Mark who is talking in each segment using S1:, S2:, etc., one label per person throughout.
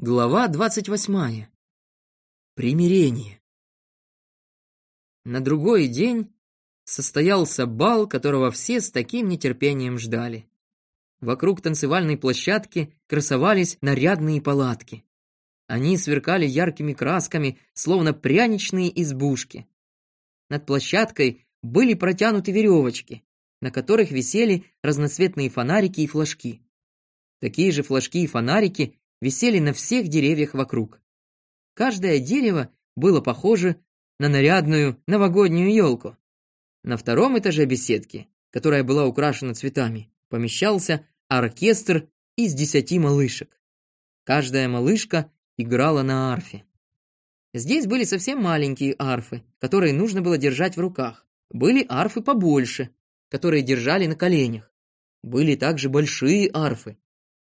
S1: Глава двадцать восьмая. Примирение. На другой день состоялся бал, которого все с таким нетерпением ждали. Вокруг танцевальной площадки красовались нарядные палатки. Они сверкали яркими красками, словно пряничные избушки. Над площадкой были протянуты веревочки, на которых висели разноцветные фонарики и флажки. Такие же флажки и фонарики висели на всех деревьях вокруг. Каждое дерево было похоже на нарядную новогоднюю елку. На втором этаже беседки, которая была украшена цветами, помещался оркестр из десяти малышек. Каждая малышка играла на арфе. Здесь были совсем маленькие арфы, которые нужно было держать в руках. Были арфы побольше, которые держали на коленях. Были также большие арфы,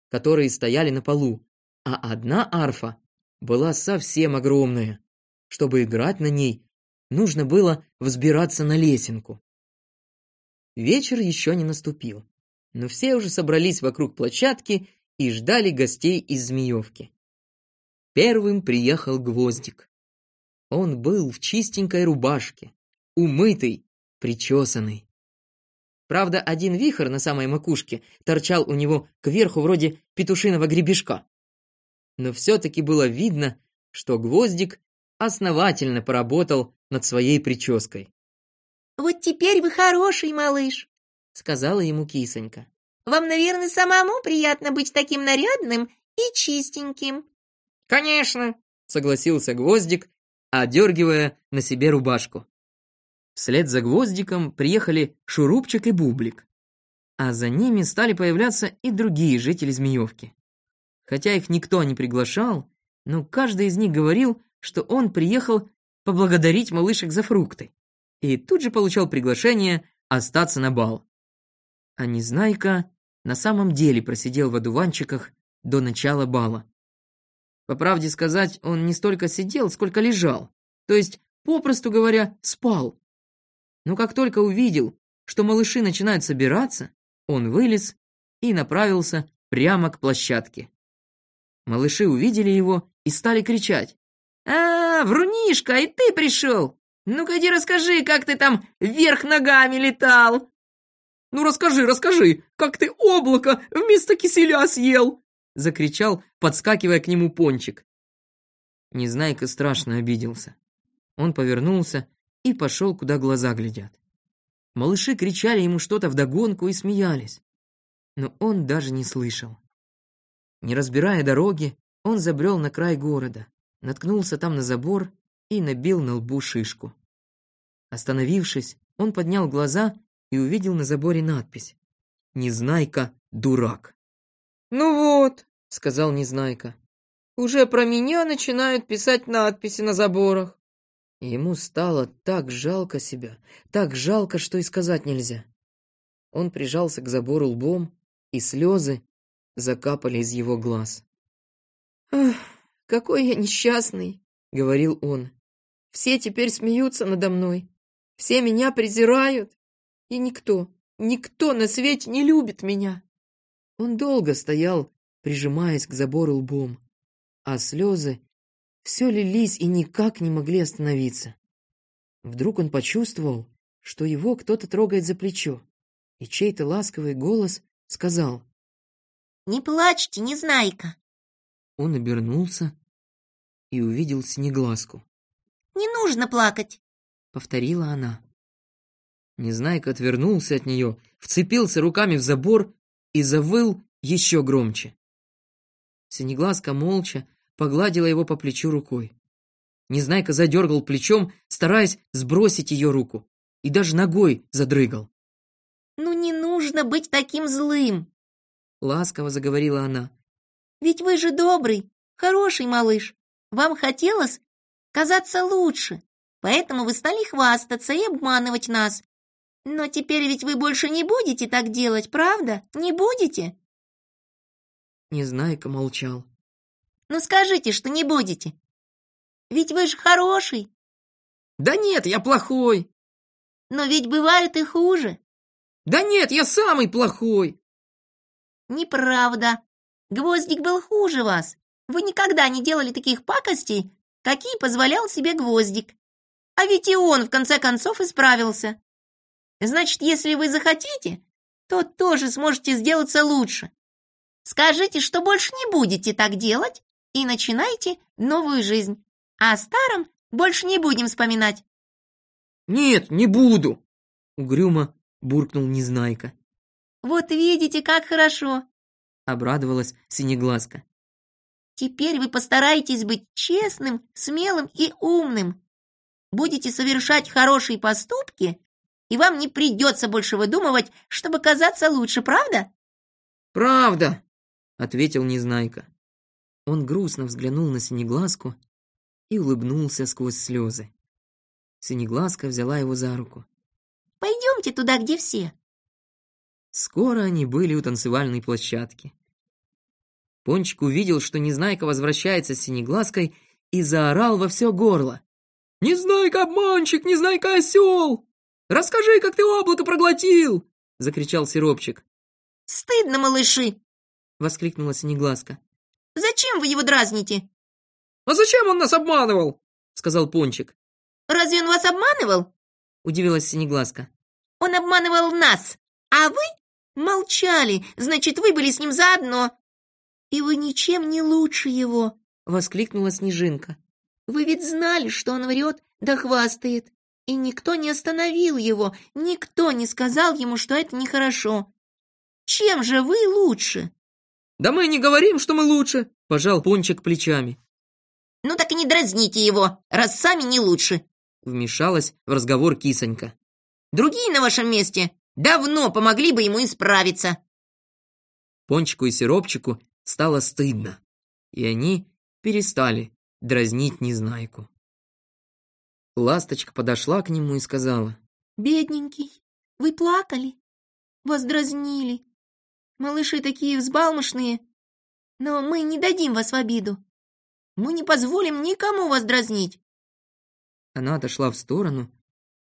S1: которые стояли на полу, а одна арфа была совсем огромная. Чтобы играть на ней, нужно было взбираться на лесенку. Вечер еще не наступил, но все уже собрались вокруг площадки и ждали гостей из Змеевки. Первым приехал Гвоздик. Он был в чистенькой рубашке, умытый, причесанный. Правда, один вихр на самой макушке торчал у него кверху вроде петушиного гребешка но все-таки было видно, что Гвоздик основательно поработал над своей прической.
S2: «Вот теперь вы хороший малыш», — сказала ему кисонька. «Вам, наверное, самому приятно быть таким нарядным и чистеньким».
S1: «Конечно», — согласился Гвоздик, одергивая на себе рубашку. Вслед за Гвоздиком приехали Шурупчик и Бублик, а за ними стали появляться и другие жители Змеевки. Хотя их никто не приглашал, но каждый из них говорил, что он приехал поблагодарить малышек за фрукты. И тут же получал приглашение остаться на бал. А Незнайка на самом деле просидел в одуванчиках до начала бала. По правде сказать, он не столько сидел, сколько лежал, то есть, попросту говоря, спал. Но как только увидел, что малыши начинают собираться, он вылез и направился прямо к площадке. Малыши увидели его и стали кричать. «А, Врунишка, и ты пришел! Ну-ка иди расскажи, как ты там вверх ногами летал!»
S3: «Ну расскажи, расскажи, как ты облако вместо киселя съел!»
S1: Закричал, подскакивая к нему пончик. Незнайка страшно обиделся. Он повернулся и пошел, куда глаза глядят. Малыши кричали ему что-то вдогонку и смеялись. Но он даже не слышал. Не разбирая дороги, он забрел на край города, наткнулся там на забор и набил на лбу шишку. Остановившись, он поднял глаза и увидел на заборе надпись «Незнайка – дурак».
S3: «Ну вот», – сказал Незнайка, – «уже про меня начинают писать надписи на заборах».
S1: Ему стало так жалко себя, так жалко, что и сказать нельзя. Он прижался к забору лбом, и слезы закапали из его глаз.
S3: «Ах, какой я несчастный!» — говорил он. «Все теперь смеются надо мной, все меня презирают, и никто, никто на свете не любит меня!»
S1: Он долго стоял, прижимаясь к забору лбом, а слезы все лились и никак не могли остановиться. Вдруг он почувствовал, что его кто-то трогает за плечо, и чей-то ласковый голос сказал
S2: не плачьте, Незнайка.
S1: Он обернулся и увидел Синеглазку.
S2: Не нужно плакать,
S1: повторила она. Незнайка отвернулся от нее, вцепился руками в забор и завыл еще громче. Синеглазка молча погладила его по плечу рукой. Незнайка задергал плечом, стараясь сбросить ее руку, и даже ногой задрыгал.
S2: «Ну не нужно быть таким злым!»
S1: Ласково заговорила она.
S2: Ведь вы же добрый, хороший малыш. Вам хотелось казаться лучше, поэтому вы стали хвастаться и обманывать нас. Но теперь ведь вы больше не будете так делать, правда? Не будете?
S1: Незнайка молчал.
S2: Ну скажите, что не будете. Ведь вы же хороший.
S3: Да нет, я плохой.
S2: Но ведь бывают и хуже.
S3: Да нет, я самый плохой.
S2: «Неправда. Гвоздик был хуже вас. вы никогда не делали таких пакостей, какие позволял себе Гвоздик. А ведь и он, в конце концов, исправился. Значит, если вы захотите, то тоже сможете сделаться лучше. Скажите, что больше не будете так делать, и начинайте новую жизнь. А о старом больше не будем вспоминать.
S1: «Нет, не буду!» — угрюмо буркнул Незнайка.
S2: Вот видите, как хорошо.
S1: Обрадовалась Синеглазка.
S2: Теперь вы постарайтесь быть честным, смелым и умным. Будете совершать хорошие поступки, и вам не придется больше выдумывать, чтобы казаться лучше, правда?
S1: Правда, ответил Незнайка. Он грустно взглянул на Синеглазку и улыбнулся сквозь слезы. Синеглазка взяла его за руку.
S2: Пойдемте туда, где все.
S1: Скоро они были у танцевальной площадки. Пончик увидел, что Незнайка возвращается с Синеглазкой и заорал во все горло. «Незнайка обманщик, Незнайка осел! Расскажи, как ты облако проглотил!» — закричал Сиропчик.
S2: «Стыдно, малыши!»
S1: — воскликнула Синеглазка.
S2: «Зачем вы его дразните?»
S1: «А зачем он нас обманывал?» — сказал Пончик.
S2: «Разве он вас обманывал?»
S1: — удивилась Синеглазка.
S2: «Он обманывал нас, а вы молчали, значит, вы были с ним заодно. И вы ничем не лучше его, воскликнула Снежинка. Вы ведь знали, что он врет да хвастает. И никто не остановил его, никто не сказал ему, что это нехорошо. Чем же вы лучше?
S1: Да мы не говорим, что мы лучше, пожал Пончик плечами.
S2: Ну так и не дразните его, раз сами не лучше,
S1: вмешалась в разговор кисонька.
S2: Другие на вашем месте давно помогли бы ему исправиться.
S1: Пончику и Сиропчику стало стыдно, и они перестали дразнить Незнайку. Ласточка подошла к нему и сказала.
S2: «Бедненький, вы плакали? Вас дразнили. Малыши такие взбалмошные, но мы не дадим вас в обиду. Мы не позволим никому вас дразнить».
S1: Она отошла в сторону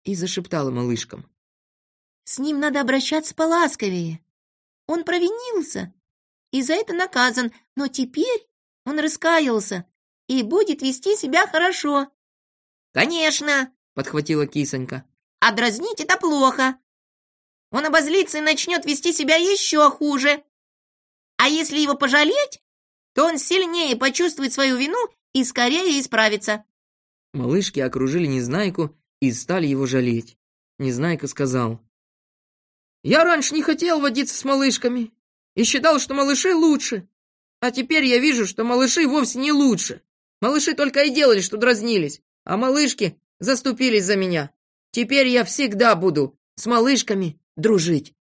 S1: и зашептала малышкам.
S2: С ним надо обращаться поласковее. Он провинился и за это наказан, но теперь он раскаялся и будет вести себя хорошо. Конечно, подхватила кисонька. А дразнить это плохо. Он обозлится и начнет вести себя еще хуже. А если его пожалеть, то он сильнее почувствует свою вину и скорее исправится.
S1: Малышки окружили Незнайку и стали его жалеть. Незнайка сказал. Я раньше не хотел водиться с малышками и считал, что малыши лучше. А теперь я вижу, что малыши вовсе не лучше. Малыши только и делали, что дразнились, а малышки заступились за меня. Теперь я всегда буду с малышками дружить.